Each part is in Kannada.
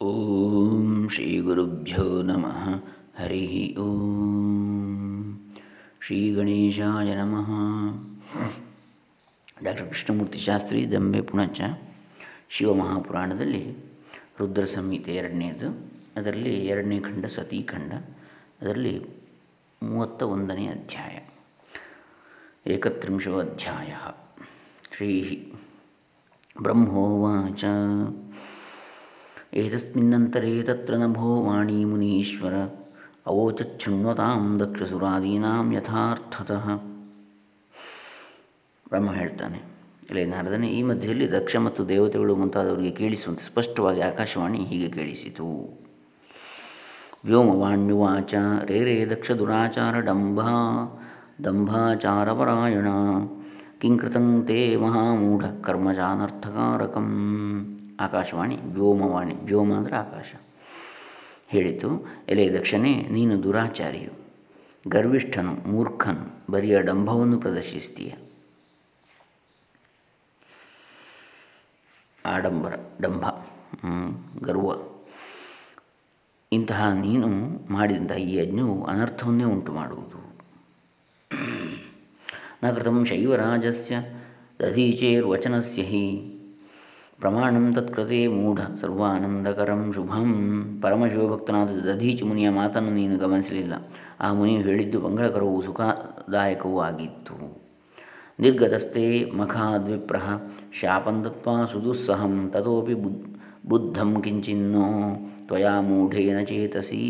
ಓಂ ಶ್ರೀ ಗುರುಭ್ಯೋ ನಮಃ. ಹರಿ ಓಂ. ಶ್ರೀ ಗಣೇಶಾಯ ನಮಃ. ಡಾಕ್ಟರ್ ಕೃಷ್ಣಮೂರ್ತಿ ಶಾಸ್ತ್ರಿ, ದಂಬೆ ಪುಣಚ ಶಿವಮಹಾಪುರಾಣದಲ್ಲಿ ರುದ್ರ ಸಂಹಿತೆ ಎರಡನೇದು, ಅದರಲ್ಲಿ ಎರಡನೇ ಖಂಡ ಸತೀಖಂಡ ಅದರಲ್ಲಿ ಮೂವತ್ತ ಒಂದನೇ ಅಧ್ಯಾಯ, ಏಕತ್ರಿಂಶೋ ಅಧ್ಯಾಯ. ಶ್ರೀ ಬ್ರಹ್ಮೋವಾಚ. ಏತಸ್ಮಿನ್ನಂತರೆ ತತ್ರ ನಭೋ ವಾಣಿ ಮುನೀಶ್ವರ ಅವೋಚಚ್ಛೃಣ್ವತಾಂ ದಕ್ಷಸುರಾದೀನಾಂ ಯಥಾರ್ಥತಃ ಬ್ರಹ್ಮ ಹೇಳ್ತಾನೆ ಇಲ್ಲಿ ನಾರದನೇ ಈ ಮಧ್ಯೆಯಲ್ಲಿ ದಕ್ಷ ಮತ್ತು ದೇವತೆಗಳು ಮುಂತಾದವರಿಗೆ ಕೇಳಿಸುವಂತೆ ಸ್ಪಷ್ಟವಾಗಿ ಆಕಾಶವಾಣಿ ಹೀಗೆ ಕೇಳಿಸಿತು. ವ್ಯೋಮವಾಣ್ಯುವಾಚ, ರೇ ರೇ ದಕ್ಷ ದುರಾಚಾರ ಡಂಭ ದಂಭಾಚಾರಪರಾಯಣ ಕಿಂಕೃತಂ ತೇ ಮಹಾಮೂಢ ಕರ್ಮಜಾನರ್ಥಕಾರಕಂ. ಆಕಾಶವಾಣಿ, ವ್ಯೋಮವಾಣಿ, ವ್ಯೋಮ ಅಂದರೆ ಆಕಾಶ. ಹೇಳಿತು, ಎಲೆ ದಕ್ಷನೇ ನೀನು ದುರಾಚಾರಿಯು, ಗರ್ವಿಷ್ಠನು, ಮೂರ್ಖನು, ಬರಿಯ ಡಂಭವನ್ನು ಪ್ರದರ್ಶಿಸ್ತೀಯ. ಆಡಂಬರ ಡಂಭ ಗರ್ವ. ಇಂತಹ ನೀನು ಮಾಡಿದಂತಹ ಈ ಯಜ್ಞವು ಅನರ್ಥವನ್ನೇ ಉಂಟು ಮಾಡುವುದು. ನ ಕೃತ ಶೈವರಾಜಸ್ಯ ದಧೀಚೇರ್ವಚನಸ್ಯ ಹಿ. ಪ್ರಮಾಣಂ ತತ್ಕೃತೆ ಮೂಢ, ಸರ್ವಾನಂದಕರಂ ಶುಭಂ. ಪರಮಶಿವಭಕ್ತನಾದ ದಧೀಚಿ ಮುನಿಯ ಮಾತನ್ನು ನೀನು ಗಮನಿಸಲಿಲ್ಲ. ಆ ಮುನಿಯು ಹೇಳಿದ್ದು ಮಂಗಳಕರವೂ ಸುಖದಾಯಕವೂ ಆಗಿತ್ತು. ನಿರ್ಗತಸ್ಥೆ ಮಖಾದ್ವಿಪ್ರಹ ಶಾಪಂ ದತ್ವಾ ಸುದುಸ್ಸಹಂ ತಥೋಪಿ ಬುದ್, ಬುದ್ಧಂ ಕಿಂಚಿನ್ನೋ ತ್ವಯಾ ಮೂಢೇನ ಚೇತಸಿ.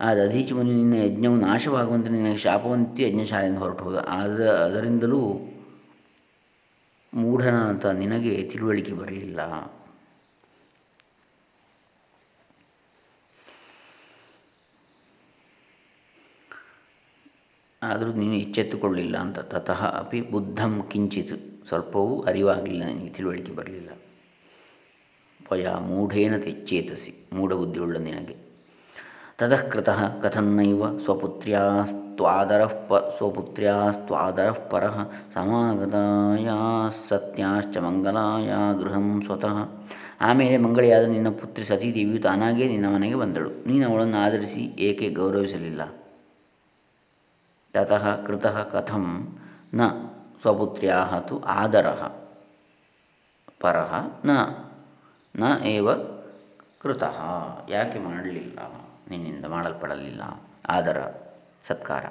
ಆ ದಧೀಚಿ ಮುನಿ ನಿನ್ನ ಯಜ್ಞವು ನಾಶವಾಗುವಂತೆ ನಿನಗೆ ಶಾಪವಂತಿ ಯಜ್ಞಶಾಲೆಯಿಂದ ಹೊರಟು ಹೋದ. ಆದ, ಅದರಿಂದಲೂ ಮೂಢನಾದ ನಿನಗೆ ತಿಳುವಳಿಕೆ ಬರಲಿಲ್ಲ. ಆದರೂ ನೀನು ಎಚ್ಚೆತ್ತುಕೊಳ್ಳಿಲ್ಲ ಅಂತ. ತತಃ ಅಪಿ ಬುದ್ಧಂ ಕಿಂಚಿತ್. ಸ್ವಲ್ಪವೂ ಅರಿವಾಗಲಿಲ್ಲ ನಿನಗೆ ತಿಳುವಳಿಕೆ ಬರಲಿಲ್ಲ. ವಯ ಮೂಢೇನ ಬುದ್ಧಿ ಮೂಢಬುದ್ಧಿಯುಳ್ಳ ನಿನಗೆ. ತತಃ ಕೃತಃ ಕಥನ್ನೈವ ಸ್ವಪುತ್ರ್ಯಾಸ್ತ್ವಾದರ ಪ ಸ್ವಪುತ್ರ್ಯಾಸ್ತ್ವಾದರ ಪರಃ ಸಮಾಗತಾಯ ಸತ್ಯಾಶ್ಚ ಮಂಗಲಾಯ ಗೃಹಂ ಸ್ವತಃ ಆಮೇಲೆ ಮಂಗಳಿಯಾದ ನಿನ್ನ ಪುತ್ರಿ ಸತೀದೇವಿಯು ತಾನಾಗೇ ನಿನ್ನ ಮನೆಗೆ ಬಂದಳು. ನೀನು ಅವಳನ್ನು ಆಧರಿಸಿ ಏಕೆ ಗೌರವಿಸಲಿಲ್ಲ? ತತಃ ಕೃತಃ ಕಥಂ ನ ಸ್ವಪುತ್ರ್ಯಾ ಆದರಃ ಪರಃ ನ ನ ಏವ ಕೃತಃ. ಯಾಕೆ ಮಾಡಲಿಲ್ಲ? ನಿನ್ನಿಂದ ಮಾಡಲ್ಪಡಲಿಲ್ಲ. ಆದರ ಸತ್ಕಾರ.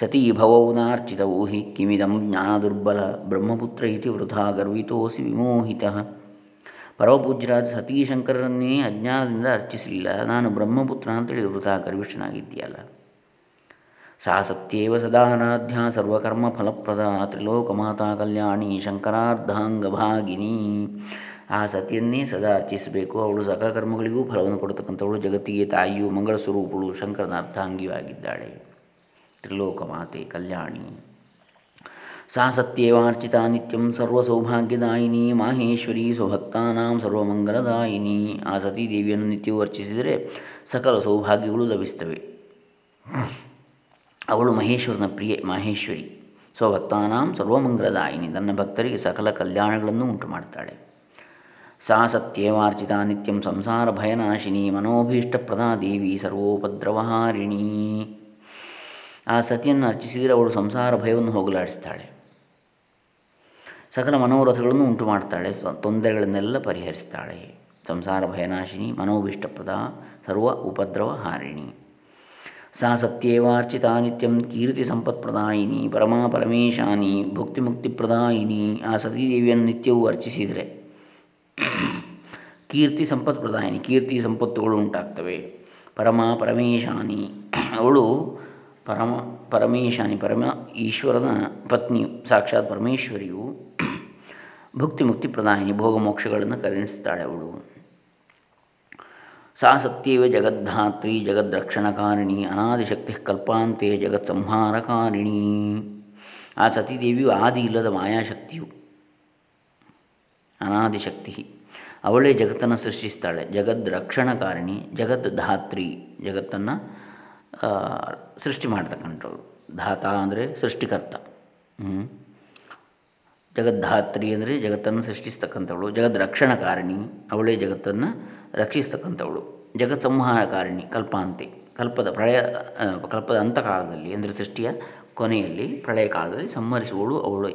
ಸತೀ ನಾರ್ಚಿತವು ಹಿ ಕಿಮಿದಂ ಜ್ಞಾನದುರ್ಬಲ ಬ್ರಹ್ಮಪುತ್ರ ಇತಿ ವೃಥಾ ಗರ್ವಿತೋಸಿ ವಿಮೋಹಿತ. ಪರಮಪೂಜ್ಯರಾದ ಸತೀಶಂಕರನ್ನೇ ಅಜ್ಞಾನದಿಂದ ಅರ್ಚಿಸಲಿಲ್ಲ ನಾನು ಬ್ರಹ್ಮಪುತ್ರ ಅಂತೇಳಿ ವೃಥಾ ಗರ್ವಿಷ್ಠನಾಗಿದ್ದೀಯಲ್ಲ. ಸಾ ಸತ್ಯೇವ ಸದಾರಾಧ್ಯ ಸರ್ವಕರ್ಮ ಫಲಪ್ರದ ತ್ರಿಲೋಕಮಾತಾ ಕಲ್ಯಾಣಿ ಶಂಕರಾರ್ಧಾಂಗಭಾಗಿನಿ. ಆ ಸತಿಯನ್ನೇ ಸದಾ ಅರ್ಚಿಸಬೇಕು. ಅವಳು ಸಕಲ ಕರ್ಮಗಳಿಗೂ ಫಲವನ್ನು ಕೊಡತಕ್ಕಂಥವಳು ಜಗತ್ತಿಗೆ ತಾಯಿಯು ಮಂಗಳ ಸ್ವರೂಪಳು ಶಂಕರನ ಅರ್ಧಾಂಗಿಯಾಗಿದ್ದಾಳೆ. ತ್ರಿಲೋಕ ಮಾತೆ ಕಲ್ಯಾಣಿ. ಸಾ ಸತ್ಯೇವಾರ್ಚಿತ ನಿತ್ಯಂ ಸರ್ವಸೌಭಾಗ್ಯದಾಯಿನಿ. ಮಾಹೇಶ್ವರಿ ಸ್ವಭಕ್ತಾನಾಂ ಸರ್ವಮಂಗಲದಾಯಿನಿ. ಆ ಸತೀದೇವಿಯನ್ನು ನಿತ್ಯವೂ ಅರ್ಚಿಸಿದರೆ ಸಕಲ ಸೌಭಾಗ್ಯಗಳು ಲಭಿಸ್ತವೆ ಅವಳು ಮಹೇಶ್ವರನ ಪ್ರಿಯೆ, ಮಾಹೇಶ್ವರಿ. ಸ್ವಭಕ್ತಾನಾಂ ಸರ್ವಮಂಗಲದಾಯಿನಿ. ತನ್ನ ಭಕ್ತರಿಗೆ ಸಕಲ ಕಲ್ಯಾಣಗಳನ್ನು ಉಂಟು ಮಾಡ್ತಾಳೆ ಸಾ ಸತ್ಯೇವಾರ್ಚಿತ ನಿತ್ಯಂ ಸಂಸಾರ ಭಯನಾಶಿನಿ ಮನೋಭೀಷ್ಟಪ್ರದಾ ದೇವಿ ಸರ್ವೋಪದ್ರವಹಾರಿಣಿ ಆ ಸತಿಯನ್ನು ಅರ್ಚಿಸಿದರೆ ಅವಳು ಸಂಸಾರ ಭಯವನ್ನು ಹೋಗಲಾಡಿಸ್ತಾಳೆ. ಸಕಲ ಮನೋರಥಗಳನ್ನು ಉಂಟು ಮಾಡ್ತಾಳೆ ಸ್ವ ತೊಂದರೆಗಳನ್ನೆಲ್ಲ ಪರಿಹರಿಸ್ತಾಳೆ. ಸಂಸಾರ ಭಯನಾಶಿನಿ ಮನೋಭೀಷ್ಟಪ್ರದ, ಸರ್ವ ಉಪದ್ರವ ಹಾರಿಣಿ ಸಾ ಸತ್ಯೇವಾರ್ಚಿತ ನಿತ್ಯಂ ಕೀರ್ತಿ ಸಂಪತ್ಪ್ರದಾಯಿನಿ, ಪರಮಾ ಪರಮೇಶಾನಿ ಭುಕ್ತಿ ಪ್ರದಾಯಿನಿ ಆ ಸತೀದೇವಿಯನ್ನು ನಿತ್ಯವೂ ಅರ್ಚಿಸಿದರೆ ಕೀರ್ತಿ ಸಂಪತ್ ಸಂಪತ್ಪ್ರದಾಯಿನಿ ಕೀರ್ತಿ ಸಂಪತ್ತುಗಳು ಉಂಟಾಗ್ತವೆ. ಪರಮ ಪರಮೇಶಾನಿ. ಅವಳು ಪರಮ ಪರಮೇಶಾನಿ, ಪರಮ ಈಶ್ವರನ ಪತ್ನಿಯು, ಸಾಕ್ಷಾತ್ ಪರಮೇಶ್ವರಿಯು ಭಕ್ತಿ ಮುಕ್ತಿ ಪ್ರದಾಯಿನಿ ಭೋಗ ಮೋಕ್ಷಗಳನ್ನು ಕರುಣಿಸ್ತಾಳೆ ಅವಳು. ಸಾ ಸತ್ಯೇವ ಜಗದ್ಧಾತ್ರಿ, ಜಗದ್ರಕ್ಷಣಕಾರಿಣಿ ಅನಾದಿಶಕ್ತಿ ಕಲ್ಪಾಂತೆ ಜಗತ್ ಸಂಹಾರಕಾರಿಣಿ ಆ ಸತೀದೇವಿಯು ಆದಿ ಇಲ್ಲದ ಮಾಯಾಶಕ್ತಿಯು. ಅನಾದಿಶಕ್ತಿ. ಅವಳೇ ಜಗತ್ತನ್ನು ಸೃಷ್ಟಿಸ್ತಾಳೆ. ಜಗದ್ ರಕ್ಷಣಕಾರಿಣಿ ಜಗದ್ ಧಾತ್ರಿ, ಜಗತ್ತನ್ನು ಸೃಷ್ಟಿ ಮಾಡ್ತಕ್ಕಂಥವಳು. ಧಾತ ಅಂದರೆ ಸೃಷ್ಟಿಕರ್ತ. ಜಗದ್ಧಾತ್ರಿ ಅಂದರೆ ಜಗತ್ತನ್ನು ಸೃಷ್ಟಿಸ್ತಕ್ಕಂಥವಳು. ಜಗದ್ ರಕ್ಷಣಕಾರಿಣಿ, ಅವಳೇ ಜಗತ್ತನ್ನು ರಕ್ಷಿಸ್ತಕ್ಕಂಥವಳು. ಜಗತ್ ಸಂಹಾರಕಾರಿಣಿ, ಕಲ್ಪಾಂತೆ. ಕಲ್ಪದ ಪ್ರಳಯ ಕಲ್ಪದ ಅಂತಕಾಲದಲ್ಲಿ, ಅಂದರೆ ಸೃಷ್ಟಿಯ ಕೊನೆಯಲ್ಲಿ, ಪ್ರಳಯ ಕಾಲದಲ್ಲಿ ಸಂಹರಿಸುವಳು ಅವಳು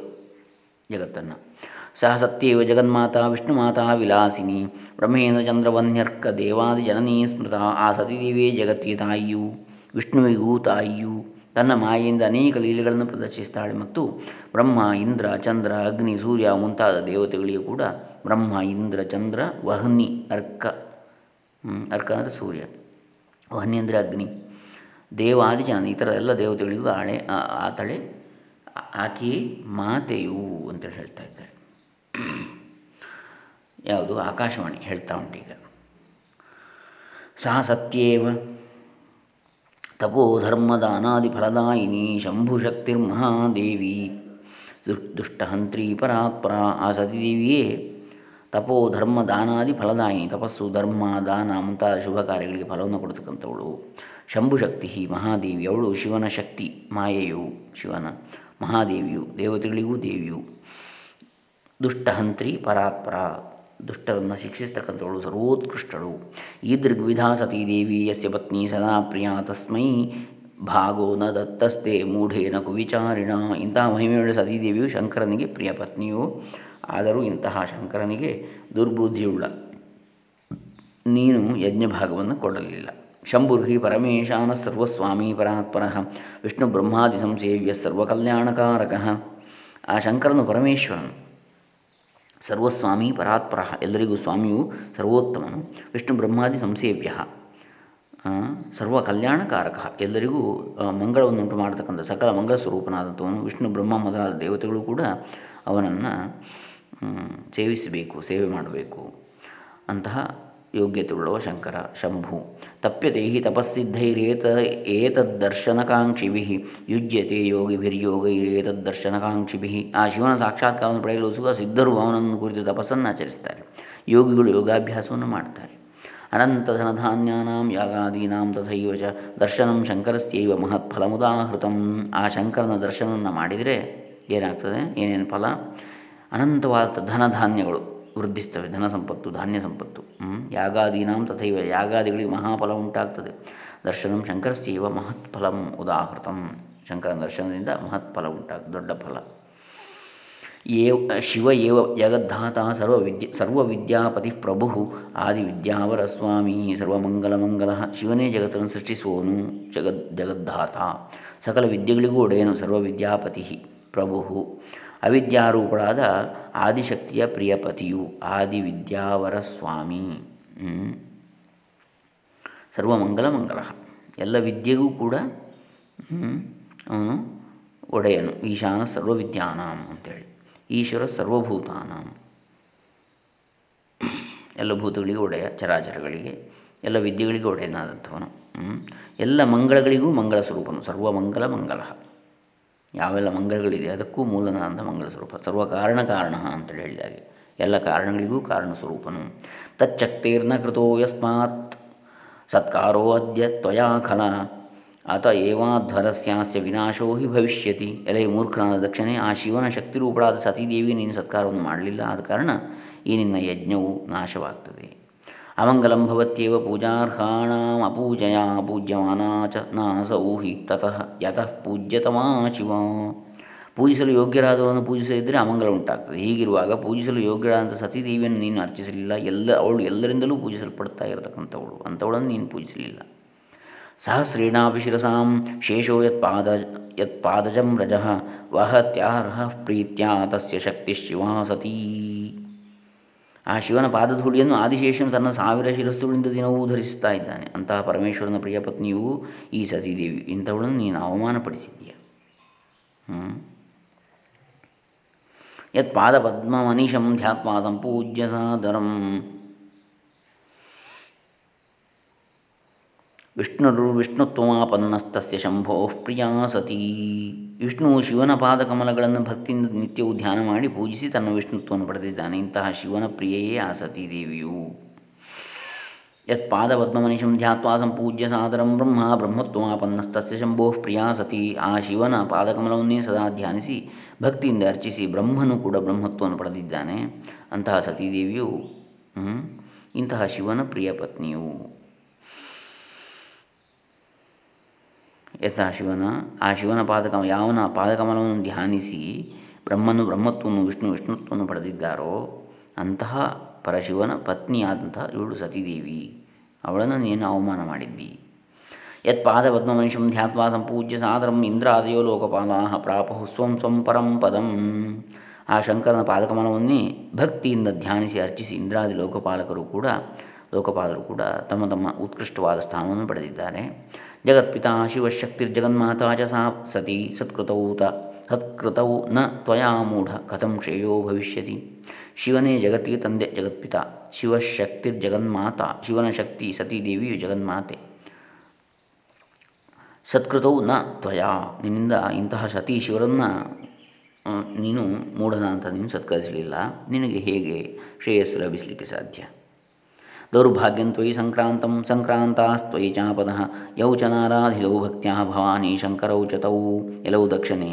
ಜಗತ್ತನ್ನು. ಸಹ ಸತ್ಯವ ಜಗನ್ಮಾತಾ ವಿಷ್ಣುಮಾತಾ ವಿಲಾಸಿನಿ. ಬ್ರಹ್ಮೇಂದ್ರ ಚಂದ್ರವನ್ಯರ್ಕ ದೇವಾದಿ ಜನನೀ ಸ್ಮೃತ ಆ ಸತಿದೇವಿಯೇ ಜಗತ್ತಿಗೆ ತಾಯಿಯು, ವಿಷ್ಣುವಿಗೂ ತಾಯಿಯು. ತನ್ನ ಮಾಯೆಯಿಂದ ಅನೇಕ ಲೀಲೆಗಳನ್ನು ಪ್ರದರ್ಶಿಸ್ತಾಳೆ ಮತ್ತು ಬ್ರಹ್ಮ, ಇಂದ್ರ, ಚಂದ್ರ, ಅಗ್ನಿ, ಸೂರ್ಯ ಮುಂತಾದ ದೇವತೆಗಳಿಗೆ ಕೂಡ ಬ್ರಹ್ಮ, ಇಂದ್ರ, ಚಂದ್ರ, ವಹ್ನಿ ಅರ್ಕ ಅರ್ಕ ಅಂದರೆ ಸೂರ್ಯ, ವಹ್ನಿ ಅಂದರೆ ಅಗ್ನಿ, ದೇವಾದಿ ಜನ ಇತರ ಎಲ್ಲ ದೇವತೆಗಳಿಗೂ ಆಳೆ ಆತಳೆ ಆಕೆಯೇ ಮಾತೆಯು ಅಂತೇಳಿ ಹೇಳ್ತಾ ಇದ್ದಾರೆ. ಯಾವುದು? ಆಕಾಶವಾಣಿ ಹೇಳ್ತಾ ಉಂಟೀಗ ಸಹ ಸತ್ಯೇವ ಶಂಭುಶಕ್ತಿರ್ ಶಂಭುಶಕ್ತಿರ್ಮಹಾದೇವಿ ದುಷ್ಟಹಂತ್ರಿ ಪರಾತ್ಪರ ಆ ಸತಿದೇವಿಯೇ ತಪೋ ಧರ್ಮ ದಾನಾದಿ ಫಲದಾಯಿನಿ ತಪಸ್ಸು ಧರ್ಮ ದಾನ ಮುಂತಾದ ಶುಭ ಕಾರ್ಯಗಳಿಗೆ ಫಲವನ್ನು ಕೊಡ್ತಕ್ಕಂಥವಳು. ಶಂಭುಶಕ್ತಿ ಮಹಾದೇವಿ, ಅವಳು ಶಿವನ ಶಕ್ತಿ, ಮಾಯೆಯು ಶಿವನ ಮಹಾದೇವಿಯು, ದೇವತೆಗಳಿಗೂ ದೇವಿಯು. ದುಷ್ಟಹಂತ್ರಿ ಪರಾತ್ಪರ. ದುಷ್ಟರನ್ನು ಶಿಕ್ಷಿಸ್ತಕ್ಕಂಥವಳು ಸರ್ವೋತ್ಕೃಷ್ಟಳು. ಸತೀ ದೇವಿ ಯಸ್ಯ ಪತ್ನಿ ಸದಾ ಪ್ರಿಯ ತಸ್ಮೈ. ಭಾಗೋ ನ ದತ್ತಸ್ತೆ ಮೂಢೇನ ಕುವಿಚಾರಿಣ. ಇಂತಹ ಮಹಿಮೆಯುಳ್ಳ ಸತೀದೇವಿಯು ಶಂಕರನಿಗೆ ಪ್ರಿಯ ಪತ್ನಿಯು. ಆದರೂ ಇಂತಹ ಶಂಕರನಿಗೆ ದುರ್ಬುದ್ಧಿಯುಳ್ಳ. ನೀನು ಯಜ್ಞಭಾಗವನ್ನು ಕೊಡಲಿಲ್ಲ. ಶಂಭುರ್ಹಿ ಪರಮೇಶಾನ ಸರ್ವಸ್ವಾಮಿ ಪರಾತ್ಪರ. ವಿಷ್ಣು ಬ್ರಹ್ಮಾದಿ ಸಂಸೇವ್ಯ ಸರ್ವಕಲ್ಯಾಣಕಾರಕಃ. ಆ ಶಂಕರನು ಪರಮೇಶ್ವರನು. ಸರ್ವಸ್ವಾಮಿ ಪರಾತ್ಪರ. ಎಲ್ಲರಿಗೂ ಸ್ವಾಮಿಯು ಸರ್ವೋತ್ತಮನು. ವಿಷ್ಣು ಬ್ರಹ್ಮಾದಿ ಸಂಸೇವ್ಯ. ಸರ್ವ ಕಲ್ಯಾಣಕಾರಕ ಎಲ್ಲರಿಗೂ ಮಂಗಳವನ್ನುಂಟು ಮಾಡತಕ್ಕಂಥ ಸಕಲ ಮಂಗಳ ಸ್ವರೂಪನಾದಂಥವನು ವಿಷ್ಣು ಬ್ರಹ್ಮ ಮೊದಲಾದ ದೇವತೆಗಳು ಕೂಡ ಅವನನ್ನು ಸೇವಿಸಬೇಕು, ಸೇವೆ ಮಾಡಬೇಕು. ಅಂತಹ ಯೋಗ್ಯತೆಯುಳ್ಳವ ಶಂಕರ, ಶಂಭು. ತಪ್ಯತೆ ಹಿ ತಪಸ್ಸಿದ್ಧೈರೇತ ಏತದ್ದರ್ಶನಕಾಂಕ್ಷಿಭಿ. ಯುಜ್ಯತೆ ಯೋಗಿಭಿರ್ಯೋಗೈರೇತದ್ದರ್ಶನಕಾಂಕ್ಷಿಭಿ. ಆ ಶಿವನ ಸಾಕ್ಷಾತ್ಕಾರವನ್ನು ಪಡೆಯಲು ಸುಖ ಸಿದ್ಧರು ಅವನನ್ನು ಕುರಿತು ತಪಸ್ಸನ್ನು ಆಚರಿಸ್ತಾರೆ ಯೋಗಿಗಳು ಯೋಗಾಭ್ಯಾಸವನ್ನು ಮಾಡ್ತಾರೆ ಅನಂತ ಧನಧಾನ್ಯಾನಾಂ ಯಾಗಾದೀನಾಂ ತಥೈವ ಚ ದರ್ಶನಂ ಶಂಕರಸ್ಯೈವ ಮಹತ್ಫಲಮುದಾಹೃತಂ. ಆ ಶಂಕರನ ದರ್ಶನವನ್ನು ಮಾಡಿದರೆ ಏನಾಗ್ತದೆ? ಏನೇನು ಫಲ? ಅನಂತವಾದ ಧನಧಾನ್ಯಗಳು. ವೃದ್ಧಿಸ್ತವೆ ಧನ ಸಂಪತ್ತು ಧಾನ್ಯ ಸಂಪತ್ತು ಯಾಗಾದೀನಾಂ ತಥೈವ, ಯಾಗಾದಿಗಳಿಗೆ ಮಹಾಫಲ ಉಂಟಾಗ್ತದೆ. ದರ್ಶನಂ ಶಂಕರಸ್ಯೈವ ಮಹತ್ಫಲಂ ಉದಾಹೃತಂ. ಶಂಕರನ ದರ್ಶನದಿಂದ ಮಹತ್ಫಲ ಉಂಟಾಗ್ತದೆ ದೊಡ್ಡ ಫಲ. ಏವ, ಶಿವ ಏವ ಜಗದ್ಧಾತ ಸರ್ವವಿದ್ಯ ಸರ್ವವಿದ್ಯಾಪತಿ ಪ್ರಭು ಆದಿವಿದ್ಯಾವರ ಸ್ವಾಮಿ ಸರ್ವಮಂಗಲಮಂಗಲ ಶಿವನೇ ಜಗತ್ತನ್ನು ಸೃಷ್ಟಿಸುವವನು ಜಗದ್, ಜಗದ್ಧಾತ. ಸಕಲ ವಿದ್ಯೆಗಳಿಗೂ ಒಡೆಯನು ಸರ್ವವಿದ್ಯಾಪತಿ ಪ್ರಭು ಅವಿದ್ಯಾರೂಪಳಾದ ಆದಿಶಕ್ತಿಯ ಪ್ರಿಯಪತಿಯು ಆದಿವಿದ್ಯಾವರ ಸ್ವಾಮಿ ಸರ್ವಮಂಗಲ ಮಂಗಲ ಎಲ್ಲ ವಿದ್ಯೆಗೂ ಕೂಡ ಅವನು ಒಡೆಯನು. ಈಶಾನ ಸರ್ವವಿದ್ಯಾನಾಂ ಅಂತೇಳಿ. ಈಶ್ವರ ಸರ್ವಭೂತಾನಾಂ. ಎಲ್ಲ ಭೂತಗಳಿಗೆ ಒಡೆಯ, ಚರಾಚರಗಳಿಗೆ. ಎಲ್ಲ ವಿದ್ಯೆಗಳಿಗೆ ಒಡೆಯನಾದಂಥವನು ಎಲ್ಲ ಮಂಗಳಗಳಿಗೂ ಮಂಗಳ ಸ್ವರೂಪನು ಸರ್ವಮಂಗಲ ಮಂಗಲ ಯಾವೆಲ್ಲ ಮಂಗಳಗಳಿದೆ ಅದಕ್ಕೂ ಮೂಲನಾದಂಥ ಮಂಗಳ ಸ್ವರೂಪ ಸರ್ವ ಕಾರಣ ಕಾರಣ ಅಂತೇಳಿ ಹೇಳಿದಾಗೆ ಎಲ್ಲ ಕಾರಣಗಳಿಗೂ ಕಾರಣ ಸ್ವರೂಪನು. ತಚ್ಚಕ್ತೇರ್ನ ಕೃತೋ ಯಸ್ಮಾತ್. ಸತ್ಕಾರೋ ಅದ್ಯ ತ್ವಯಾ ಖಲ. ಅತ ಏವಾಧ್ವರಸ್ಯಾಸ್ಯ ವಿನಾಶೋ ಹಿ ಭವಿಷ್ಯತಿ. ಎಲೆ ಮೂರ್ಖನಾದ ದಕ್ಷಿಣೆ ಆ ಶಿವನ ಶಕ್ತಿರೂಪಳಾದ ಸತೀದೇವಿ ನೀನು ಸತ್ಕಾರವನ್ನು ಮಾಡಲಿಲ್ಲ. ಆದ ಕಾರಣ ಈ ನಿನ್ನ ಯಜ್ಞವು ನಾಶವಾಗ್ತದೆ. ಅಮಂಗಲಂ ಭವತ್ಯೇವ ಪೂಜಾರ್ಹಾಣಾಂ ಅಪೂಜಯಾ ಪೂಜ್ಯಮಾನ ಚ ನಾಸೌ ಹಿ ತತಃ ಯತಃ ಪೂಜ್ಯತಮಾ ಶಿವ ಪೂಜಿಸಲು ಯೋಗ್ಯರಾದವರನ್ನು ಪೂಜಿಸದಿದ್ದರೆ ಅಮಂಗಲ ಉಂಟಾಗ್ತದೆ. ಹೀಗಿರುವಾಗ ಪೂಜಿಸಲು ಯೋಗ್ಯರಾದಂಥ ಸತೀದೇವಿಯನ್ನು ನೀನು ಅರ್ಚಿಸಲಿಲ್ಲ. ಎಲ್ಲ ಅವಳು ಎಲ್ಲರಿಂದಲೂ ಪೂಜಿಸಲ್ಪಡ್ತಾ ಇರತಕ್ಕಂಥವಳು. ಅಂಥವಳನ್ನು ನೀನು ಪೂಜಿಸಲಿಲ್ಲ. ಸಹಸ್ರೇಣಾಪಿ ಶಿರಸಾಂ ಶೇಷೋ ಯತ್ಪಾದ ಯತ್ಪಾದಜಂ ರಜ ವಹತ್ಯಾರ್ಹ ಪ್ರೀತ್ಯ ತಸ್ಯ ಶಕ್ತಿ ಶಿವಾ ಸತೀ। ಆ ಶಿವನ ಪಾದಧೂಳಿಯನ್ನು ಆದಿಶೇಷನು ತನ್ನ ಸಾವಿರ ಶಿರಸ್ಸುಗಳಿಂದ ದಿನವೂ ಧರಿಸುತ್ತಾ ಇದ್ದಾನೆ. ಅಂತಹ ಪರಮೇಶ್ವರನ ಪ್ರಿಯ ಪತ್ನಿಯೂ ಈ ಸತೀದೇವಿ. ಇಂಥವಳನ್ನು ನೀನು ಅವಮಾನಪಡಿಸಿದ್ದೀಯ. ಯತ್ ಪಾದ ಪದ್ಮಮನಿಷಂ ಧ್ಯಾತ್ಮ ಸಂಪೂಜ್ಯ ಸಾದರಂ. ವಿಷ್ಣುರು ವಿಷ್ಣುತ್ವಮಾಪನ್ನಸ್ತಸ್ಯ ಶಂಭೋ ಪ್ರಿಯಾ ಸತೀ. ವಿಷ್ಣು ಶಿವನ ಪಾದಕಮಲಗಳನ್ನು ಭಕ್ತಿಯಿಂದ ನಿತ್ಯವೂ ಧ್ಯಾನ ಮಾಡಿ ಪೂಜಿಸಿ ತನ್ನ ವಿಷ್ಣುತ್ವವನ್ನು ಪಡೆದಿದ್ದಾನೆ. ಇಂತಹ ಶಿವನ ಪ್ರಿಯೆಯೇ ಆ ಸತೀದೇವಿಯು ಯತ್ ಪಾದಪದ್ಮಮನಿಷಂ ಧ್ಯಾತ್ವಾ ಸಂಪೂಜ್ಯ ಸಾದರಂ ಬ್ರಹ್ಮ ಬ್ರಹ್ಮತ್ವಾಪನ್ನಸ್ತಸ್ಯ ಶಂಭೋ ಪ್ರಿಯಾ ಸತಿ. ಆ ಶಿವನ ಪಾದಕಮಲವನ್ನೇ ಸದಾ ಧ್ಯಾನಿಸಿ ಭಕ್ತಿಯಿಂದ ಅರ್ಚಿಸಿ ಬ್ರಹ್ಮನು ಕೂಡ ಬ್ರಹ್ಮತ್ವವನ್ನು ಪಡೆದಿದ್ದಾನೆ. ಅಂತಹ ಸತೀದೇವಿಯು ಇಂತಹ ಶಿವನ ಪ್ರಿಯ ಪತ್ನಿಯು. ಯಥ ಶಿವನ. ಆ ಶಿವನ ಪಾದಕಮ ಯಾವನ ಪಾದಕಮಲವನ್ನು ಧ್ಯಾನಿಸಿ ಬ್ರಹ್ಮನು ಬ್ರಹ್ಮತ್ವವನ್ನು, ವಿಷ್ಣು ವಿಷ್ಣುತ್ವವನ್ನು ಪಡೆದಿದ್ದಾರೋ ಅಂತಹ ಪರಶಿವನ ಪತ್ನಿಯಾದಂತಹ ಇವಳು ಸತೀದೇವಿ. ಅವಳನ್ನು ನೀನು ಅವಮಾನ ಮಾಡಿದ್ದಿ. ಯತ್ ಪಾದಪದ್ಮಮನಿಷಂ ಧ್ಯಾತ್ವಾ ಸಂಪೂಜ್ಯ ಸಾದರಂ ಇಂದ್ರಾದಯೋ ಲೋಕಪಾಲಾಹ ಪ್ರಾಪು ಸ್ವಂ ಸ್ವಂ ಪರಂ ಪದಂ. ಆ ಶಂಕರನ ಪಾದಕಮಲವನ್ನೇ ಭಕ್ತಿಯಿಂದ ಧ್ಯಾನಿಸಿ ಅರ್ಚಿಸಿ ಇಂದ್ರಾದಿ ಲೋಕಪಾಲಕರು ಕೂಡ ಲೋಕಪಾಲರು ಕೂಡ ತಮ್ಮ ತಮ್ಮ ಉತ್ಕೃಷ್ಟವಾದ ಸ್ಥಾನವನ್ನು ಪಡೆದಿದ್ದಾರೆ. ಜಗತ್ಪಿತಾ ಶಿವಶಕ್ತಿರ್ಜಗನ್ಮಾತಾ ಚ ಸಾ ಸತಿ ಸತ್ಕೃತೌ ತ ಸತ್ಕೃತೌ ನ ತ್ವಯಾ ಮೂಢ ಕಥಂ ಶ್ರೇಯೋ ಭವಿಷ್ಯತಿ ಶಿವನೇ ಜಗತ್ತಿಗೆ ತಂದೆ ಜಗತ್ಪಿತ ಶಿವಶಕ್ತಿರ್ಜಗನ್ಮಾತ ಶಿವನ ಶಕ್ತಿ ಸತೀದೇವಿಯು ಜಗನ್ಮಾತೆ ಸತ್ಕೃತೌ ನ ತ್ವಯಾ ನಿನ್ನಿಂದ ಇಂತಹ ಸತಿ ಶಿವರನ್ನು ನೀನು ಮೂಢನ ಅಂತ ನೀನು ಸತ್ಕರಿಸಲಿಲ್ಲ ನಿನಗೆ ಹೇಗೆ ಶ್ರೇಯಸ್ಸು ಲಭಿಸಲಿಕ್ಕೆ ಸಾಧ್ಯ ದೌರ್ಭಾಗ್ಯಂ ತ್ವಯಿ ಸಂಕ್ರಾಂತಂ ಸಂಕ್ರಾಂತಾಸ್ತ್ವಯಿ ಚಾಪದ ಯೌ ಚ ನಾರಾಧಿಲೌ ಭಕ್ತ್ಯಾ ಭವಾನಿ ಶಂಕರೌ ಚತೌ ಎಲ್ಲವೂ ದಕ್ಷಿಣೆ.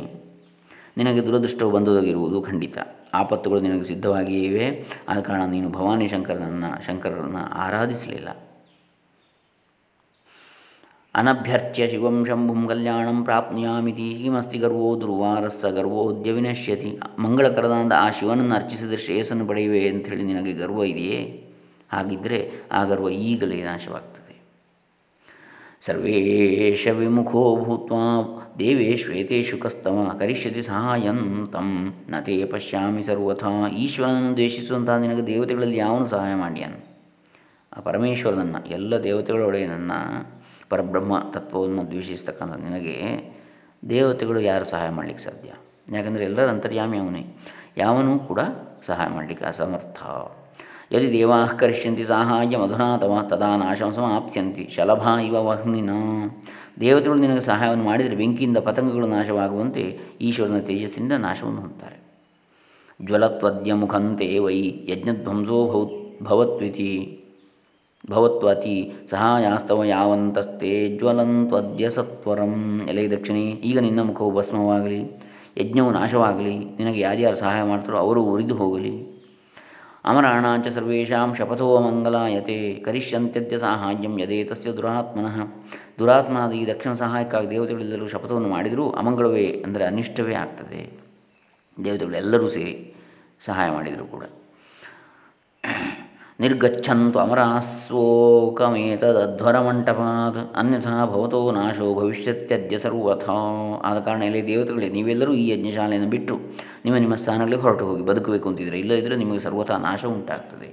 ನಿನಗೆ ದುರದೃಷ್ಟವು ಬಂದುದಗಿರುವುದು ಖಂಡಿತ. ಆಪತ್ತುಗಳು ನಿನಗೆ ಸಿದ್ಧವಾಗಿಯೇ ಇವೆ ಆದ ಕಾರಣ ನೀನು ಭವಾನಿ ಶಂಕರನನ್ನು ಶಂಕರರನ್ನು ಆರಾಧಿಸಲಿಲ್ಲ. ಅನಭ್ಯರ್ಥ್ಯ ಶಿವಂ ಶಂಭುಂ ಕಲ್ಯಾಣಂ ಪ್ರಾಪ್ನಿಯಾಮಿತಿ. ಹೀಮಸ್ತಿ ಗರ್ವೋ ದುರ್ವಾರಸ್ಸ ಗರ್ವೋದ್ಯ ವಿನಶ್ಯತಿ ಮಂಗಳಕರದಾದ ಆ ಶಿವನನ್ನು ಅರ್ಚಿಸಿದರೆ ಶ್ರೇಯಸ್ಸನ್ನು ಪಡೆಯುವೆ ಅಂಥೇಳಿ ನಿನಗೆ ಗರ್ವ ಇದೆಯೇ? ಹಾಗಿದ್ದರೆ ಆಗರುವ ಗರ್ವ ಈಗಲೇ ನಾಶವಾಗ್ತದೆ. ಸರ್ವೇಶ ವಿಮುಖೋ ಭೂತ್ವ ದೇವೇಶ್ವೇತೇಶು ಕಸ್ತಮ ಕರಿಷ್ಯತಿ ಸಹಾಯಂತಂ ನತೇ ಪಶ್ಯಾಮಿ ಸರ್ವಥಾ ಈಶ್ವರನನ್ನು ದ್ವೇಷಿಸುವಂತಹ ನಿನಗೆ ದೇವತೆಗಳಲ್ಲಿ ಯಾವನು ಸಹಾಯ ಮಾಡ್ಯಾನು? ಆ ಪರಮೇಶ್ವರನನ್ನು ಎಲ್ಲ ನನ್ನ ಪರಬ್ರಹ್ಮ ತತ್ವವನ್ನು ದ್ವೇಷಿಸ್ತಕ್ಕಂಥ ನಿನಗೆ ದೇವತೆಗಳು ಯಾರು ಸಹಾಯ ಮಾಡಲಿಕ್ಕೆ ಸಾಧ್ಯ? ಯಾಕಂದರೆ ಎಲ್ಲರ ಅಂತರ್ಯಾಮಿ ಅವನೇ, ಯಾವನೂ ಕೂಡ ಸಹಾಯ ಮಾಡಲಿಕ್ಕೆ ಅಸಮರ್ಥ. ಯದಿ ದೇವಾ ಕರಿಷ್ಯಂತಿ ಸಾಹಾಯ ಮಧುನಾತವ ತದಾ ನಾಶಂ ಸಮಾಪ್ಸ್ಯಂತಿ ಶಲಭಾ ಇವ ವಹ್ನಿನ ದೇವತೆಗಳು ನಿನಗೆ ಸಹಾಯವನ್ನು ಮಾಡಿದರೆ ಬೆಂಕಿಯಿಂದ ಪತಂಗಗಳು ನಾಶವಾಗುವಂತೆ ಈಶ್ವರನ ತೇಜಸ್ಸಿನಿಂದ ನಾಶವನ್ನು ಹೊಂದುತ್ತಾರೆ। ಜ್ವಲತ್ವದ್ಯ ಮುಖಂತೆ ವೈ ಯಜ್ಞಧ್ವಂಸೋ ಭವ ಭವತ್ವಿತಿ। ಭವತ್ವತಿ ಸಹಾಯಾಸ್ತವ ಯಾವಂತಸ್ತೆ ಜ್ವಲಂತ್ವದ್ಯ ಸತ್ವರಂ। ಎಲೆ ದಕ್ಷಿಣೆ, ಈಗ ನಿನ್ನ ಮುಖವು ಭಸ್ಮವಾಗಲಿ, ಯಜ್ಞವು ನಾಶವಾಗಲಿ, ನಿನಗೆ ಯಾರ್ಯಾರು ಸಹಾಯ ಮಾಡ್ತಾರೋ ಅವರು ಉರಿದು ಹೋಗಲಿ। ಅಮರಾಣಾಂಚ ಸರ್ವೇಷಾಂ ಶಪಥೋ ಮಂಗಲಾಯತೆ ಕರಿಷ್ಯಂತ್ಯದ್ಯ ಸಾಹಾಯ್ಯಂ ಯದೇ ತಸ್ಯ ದುರಾತ್ಮನಃ ದುರಾತ್ಮನಾದ ಈ ದಕ್ಷಿಣ ಸಹಾಯಕ್ಕಾಗಿ ದೇವತೆಗಳೆಲ್ಲರೂ ಶಪಥವನ್ನು ಮಾಡಿದರೂ ಅಮಂಗಳವೇ, ಅಂದರೆ ಅನಿಷ್ಟವೇ ಆಗ್ತದೆ। ದೇವತೆಗಳೆಲ್ಲರೂ ಸೇರಿ ಸಹಾಯ ಮಾಡಿದರೂ ಕೂಡ। ನಿರ್ಗಚ್ಚಂತು ಮಂಟಪಾದ ಅನ್ಯಥಾ ಭವತೋ ನಾಶೋ ಭವಿಷ್ಯತ್ಯದ್ಯ ಸರ್ವಥಾ ಆದ ಕಾರಣ ಇಲ್ಲಿ ದೇವತೆಗಳೇ, ನೀವೆಲ್ಲರೂ ಈ ಯಜ್ಞಶಾಲೆಯನ್ನು ಬಿಟ್ಟು ನಿಮ್ಮ ನಿಮ್ಮ ಸ್ಥಾನದಲ್ಲಿ ಹೊರಟು ಹೋಗಿ ಬದುಕಬೇಕು ಅಂತಿದ್ರೆ ಇಲ್ಲದಿದ್ದರೆ ನಿಮಗೆ ಸರ್ವಥಾ ನಾಶ ಉಂಟಾಗ್ತದೆ.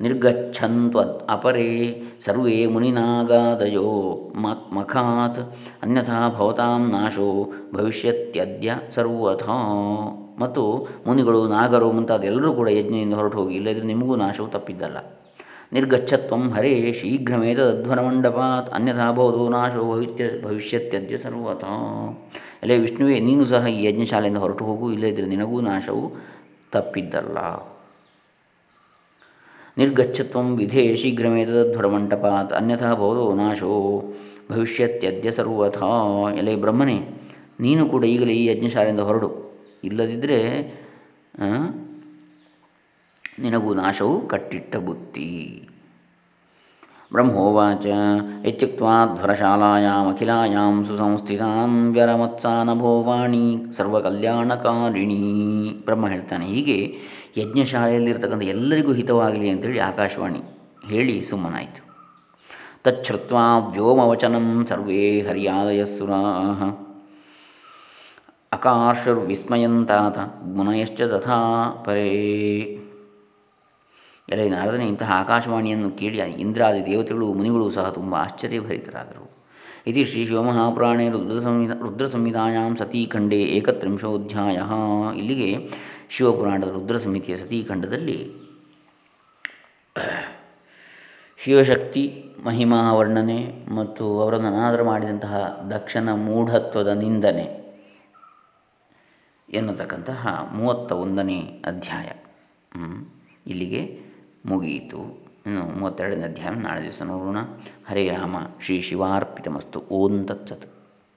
ನಿರ್ಗಚ್ಚಂತು ಅಪರೇ ಸರ್ವೇ ಮುನಿನಾಗಾದಯೋ ಮಖಾತ್, ಅನ್ಯಥಾ ಭವತಾಂ ನಾಶೋ ಭವಿಷ್ಯತ್ಯದ್ಯ ಸರ್ವಥ. ಮತ್ತು ಮುನಿಗಳು, ನಾಗರು ಮುಂತಾದ ಎಲ್ಲರೂ ಕೂಡ ಯಜ್ಞದಿಂದ ಹೊರಟು ಹೋಗಿ ಇಲ್ಲದ್ರೆ ನಿಮಗೂ ನಾಶವು ತಪ್ಪಿದ್ದಲ್ಲ. ನಿರ್ಗಚ್ಛತ್ವಂ ಹರೇ ಶೀಘ್ರಮೇತದ್ವರ ಮಂಡಪಾತ್ ಅನ್ಯಥಾ ಬಹುದು ನಾಶೋ ಭವಿತ್ಯ, ಭವಿಷ್ಯತ್ಯದ್ಯ ಸರ್ವಥ. ಅಲ್ಲೇ ವಿಷ್ಣುವೇ, ನೀನು ಸಹ ಈ ಯಜ್ಞಶಾಲೆಯಿಂದ ಹೊರಟು ಹೋಗು ಇಲ್ಲದಿದ್ದರೆ ನಿನಗೂ ನಾಶವು ತಪ್ಪಿದ್ದಲ್ಲ. ನಿರ್ಗಚ್ಚತ್ವಂ ವಿಧೇ ಶೀಘ್ರಮೇ ಮಂಟಪಾತ್ ಅನ್ಯಥಾ ಬಹುದು ನಾಶೋ ಭವಿಷ್ಯತ್ಯದ್ಯ ಸರ್ವಥಾ ಎಲೆ ಬ್ರಹ್ಮನೇ ನೀನು ಕೂಡ ಈಗಲೇ ಈ ಯಜ್ಞಶಾಲೆಯಿಂದ ಹೊರಡು. ಇಲ್ಲದಿದ್ದರೆ ನಿನಗೂ ನಾಶವು ಕಟ್ಟಿಟ್ಟ ಬುತ್ತಿ. ಬ್ರಹ್ಮೋವಾಚ ಸುಸಂಸ್ಥಿತಾಂ ಸುಸಂಸ್ಥಿತಾನ್ ವ್ಯರಮತ್ಸಾನಭೋವಾಣಿ ಸರ್ವಕಲ್ಯಾಣಕಾರಿಣಿ ಬ್ರಹ್ಮ ಹೇಳ್ತಾನೆ, ಹೀಗೆ ಯಜ್ಞಶಾಲೆಯಲ್ಲಿರ್ತಕ್ಕಂಥ ಎಲ್ಲರಿಗೂ ಹಿತವಾಗಲಿ ಅಂತೇಳಿ ಆಕಾಶವಾಣಿ ಹೇಳಿ ಸುಮ್ಮನಾಯಿತು. ತಚ್ಛ್ರುತ್ವಾ ವ್ಯೋಮವಚನಂ ಸರ್ವೇ ಹರಿಯಾದಯಸ್ಸುರಾ ವಿಸ್ಮಯಂತಾತ ಗುಣಯಶ್ಚ ತಥಾ ಪರೇ ಎಲ್ಲ ನಾರದನೆ ಇಂತಹ ಆಕಾಶವಾಣಿಯನ್ನು ಕೇಳಿ ಇಂದ್ರಾದಿ ದೇವತೆಗಳು ಮುನಿಗಳು ಸಹ ತುಂಬ ಆಶ್ಚರ್ಯಭರಿತರಾದರು. ಇತಿ ಶ್ರೀ ಶಿವಮಹಾಪುರಾಣೇ ರುದ್ರ ಸಂಹಿತ ರುದ್ರ ಸಂಹಿತಾಯಾಂ ಸತೀಖಂಡೇ ಏಕತ್ರಿಂಶೋಧ್ಯಾಯ. ಇಲ್ಲಿಗೆ ಶಿವಪುರಾಣದ ರುದ್ರ ಸಮಿತಿಯ ಸತೀಖಂಡದಲ್ಲಿ ಶಿವಶಕ್ತಿ, ಮಹಿಮಾ ವರ್ಣನೆ ಮತ್ತು ಅವರನ್ನು ಅನಾದರ ಮಾಡಿದಂತಹ ದಕ್ಷನ ಮೂಢತ್ವದ ನಿಂದನೆ ಎನ್ನತಕ್ಕಂತಹ ಮೂವತ್ತ ಒಂದನೇ ಅಧ್ಯಾಯ ಇಲ್ಲಿಗೆ ಮುಗಿಯಿತು. ಇನ್ನು ಮೂವತ್ತೆರಡನೇ ಅಧ್ಯಾಯ ನಾಳೆ ದಿವಸ ನೋಡೋಣ. ಹರೇ ರಾಮ ಶ್ರೀ ಶಿವಾರ್ಪಿತಮಸ್ತು. ಓಂ ತತ್ಸತ್.